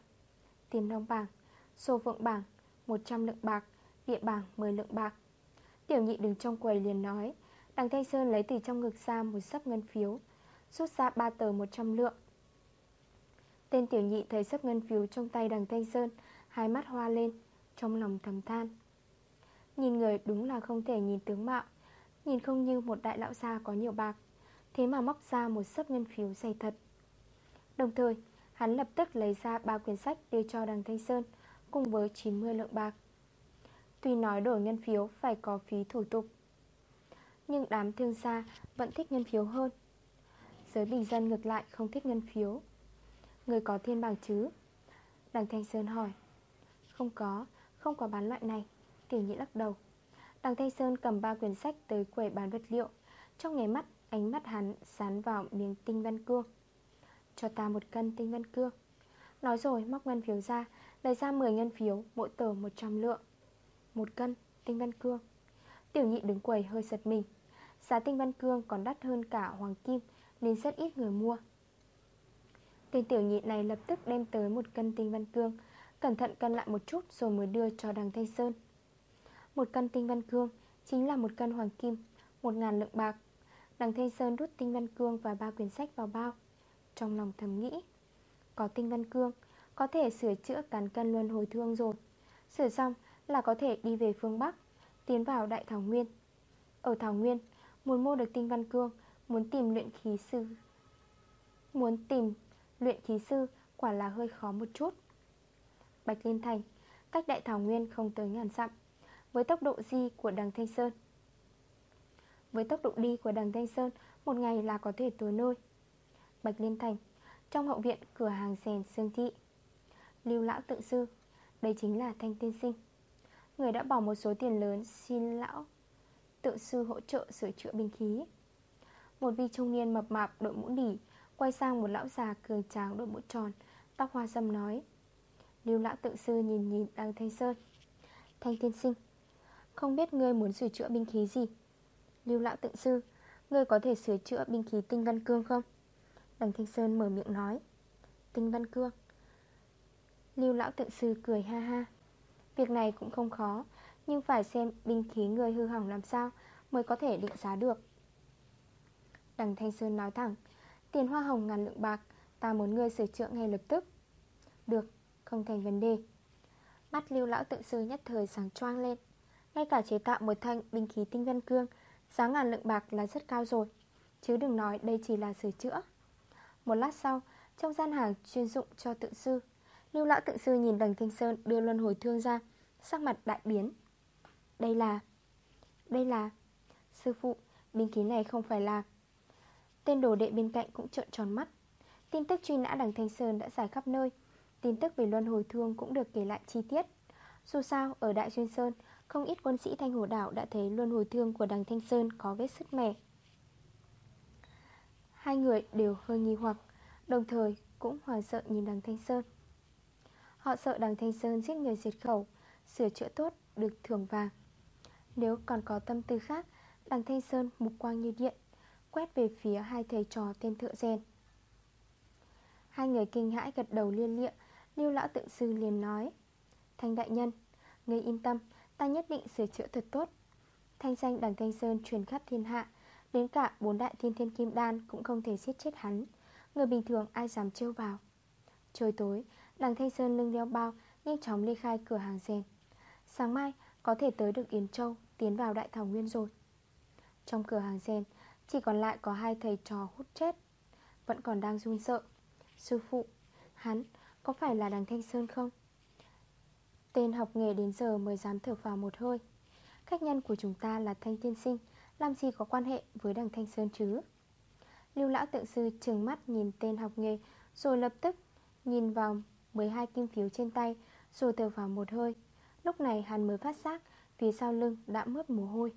tìm long bảng. Sô vượng bảng 100 lượng bạc, Địa bảng 10 lượng bạc. Tiểu nhị đứng trong quầy liền nói, Đằng Thanh Sơn lấy từ trong ngực ra một sấp ngân phiếu, Rút ra 3 tờ 100 lượng. Tên tiểu nhị thấy sấp ngân phiếu trong tay đằng Thanh Sơn, Hai mắt hoa lên, trong lòng thầm than. Nhìn người đúng là không thể nhìn tướng mạo, Nhìn không như một đại lão gia có nhiều bạc, Thế mà móc ra một sấp ngân phiếu dày thật. Đồng thời, Hắn lập tức lấy ra ba quyển sách đưa cho đằng Thanh Sơn Cùng với 90 lượng bạc. Tuy nói đổi ngân phiếu phải có phí thủ tục Nhưng đám thương gia vẫn thích ngân phiếu hơn. Giới bình dân ngược lại không thích ngân phiếu. Người có thiên bảng chứ? Đằng Thanh Sơn hỏi. Không có, không có bán loại này Tiểu nhị lắc đầu. Đằng Thanh Sơn cầm ba quyển sách tới quầy bán vật liệu. Trong ngày mắt, ánh mắt hắn sán vào miếng tinh văn cương. Cho ta một cân tinh văn cương. Nói rồi móc ngân phiếu ra Lấy ra 10 ngân phiếu, mỗi tờ 100 lượng. Một cân, tinh văn cương. Tiểu nhị đứng quầy hơi giật mình. Giá tinh văn cương còn đắt hơn cả hoàng kim Nên rất ít người mua. Tên tiểu nhị này lập tức đem tới một cân tinh văn cương Cẩn thận cân lại một chút rồi mới đưa cho đằng Thanh Sơn. Một cân tinh văn cương chính là một cân hoàng kim Một ngàn lượng bạc. Đằng Thanh Sơn đút tinh văn cương và ba quyển sách vào bao. Trong lòng thầm nghĩ có tinh văn cương, Có thể sửa chữa cán cân luân hồi thương rồi. Sửa xong là có thể đi về phương Bắc, Tiến vào Đại Thảo Nguyên. Ở Thảo Nguyên, Muốn mua được tinh văn cương, Muốn tìm luyện khí sư, Muốn tìm luyện khí sư quả là hơi khó một chút. Bạch Liên Thành, Cách Đại Thảo Nguyên không tới ngàn dặm, Với tốc độ di của đằng Thanh Sơn. Với tốc độ đi của đằng Thanh Sơn, Một ngày là có thể tới nơi. Bạch Liên Thành trong hậu viện cửa hàng rèn Sương Thị. Lưu Lão Tự Sư, Đây chính là Thanh Tiên Sinh. Người đã bỏ một số tiền lớn xin Lão Tự Sư hỗ trợ sửa chữa binh khí. Một vị trung niên mập mạp đội mũ nỉ Quay sang một lão già cường tráng đội mũ tròn, Tóc hoa dâm nói, Lưu lão tự sư nhìn nhìn đang Thanh Sơn. Thanh tiên sinh, Không biết ngươi muốn sửa chữa binh khí gì? Lưu lão tự sư, Ngươi có thể sửa chữa binh khí tinh văn cương không? Đằng Thanh Sơn mở miệng nói. Tinh văn cương. Lưu lão tự sư cười ha ha. Việc này cũng không khó Nhưng phải xem binh khí người hư hỏng làm sao Mới có thể định giá được. Đằng Thanh Sơn nói thẳng Tiền hoa hồng ngàn lượng bạc Ta muốn ngươi sửa chữa ngay lập tức. Được, không thành vấn đề. Mắt lưu lão tự sư nhất thời sáng choang lên. Ngay cả chế tạo một thanh binh khí tinh văn cương Giá ngàn lượng bạc là rất cao rồi. Chứ đừng nói đây chỉ là sửa chữa. Một lát sau Trong gian hàng chuyên dụng cho tự sư Lưu lão tự sư nhìn đằng Thanh Sơn đưa luân hồi thương ra Sắc mặt đại biến. Đây là Đây là Sư phụ, binh khí này không phải là Tên đồ đệ bên cạnh cũng trợn tròn mắt. Tin tức truy nã đằng Thanh Sơn đã giải khắp nơi Tin tức về luân hồi thương cũng được kể lại chi tiết. Dù sao, ở Đại Duyên Sơn Không ít quân sĩ Thanh Hồ Đảo đã thấy luân hồi thương của đằng Thanh Sơn có vết sứt mẻ. Hai người đều hơi nghi hoặc Đồng thời cũng hoài sợ nhìn đằng Thanh Sơn. Họ sợ đằng Thanh Sơn giết người diệt khẩu Sửa chữa tốt được thưởng vàng. Nếu còn có tâm tư khác Đằng Thanh Sơn mục quang như điện Quét về phía hai thầy trò tên thợ rèn Hai người kinh hãi gật đầu liên liệ, Lưu lão tự sư liền nói Thanh đại nhân Người yên tâm Ta nhất định sửa chữa thật tốt. Thanh danh đằng Thanh Sơn truyền khắp thiên hạ Đến cả bốn đại thiên thiên kim đan Cũng không thể giết chết hắn. Người bình thường ai dám trêu vào? Trời tối Đằng Thanh Sơn lưng đeo bao Nhanh chóng ly khai cửa hàng rèn. Sáng mai có thể tới được Yến Châu Tiến vào Đại Thảo Nguyên rồi. Trong cửa hàng rèn chỉ còn lại có hai thầy trò hút chết. Vẫn còn đang run sợ. Sư phụ, hắn có phải là đằng Thanh Sơn không? Tên học nghề đến giờ mới dám thở vào một hơi. Khách nhân của chúng ta là Thanh Thiên Sinh làm gì có quan hệ với đằng Thanh Sơn chứ? Lưu lão tượng sư trừng mắt nhìn tên học nghề, Rồi lập tức nhìn vào 12 kim phiếu trên tay, Rồi thở vào một hơi Lúc này hắn mới phát giác Phía sau lưng đã mướt mồ hôi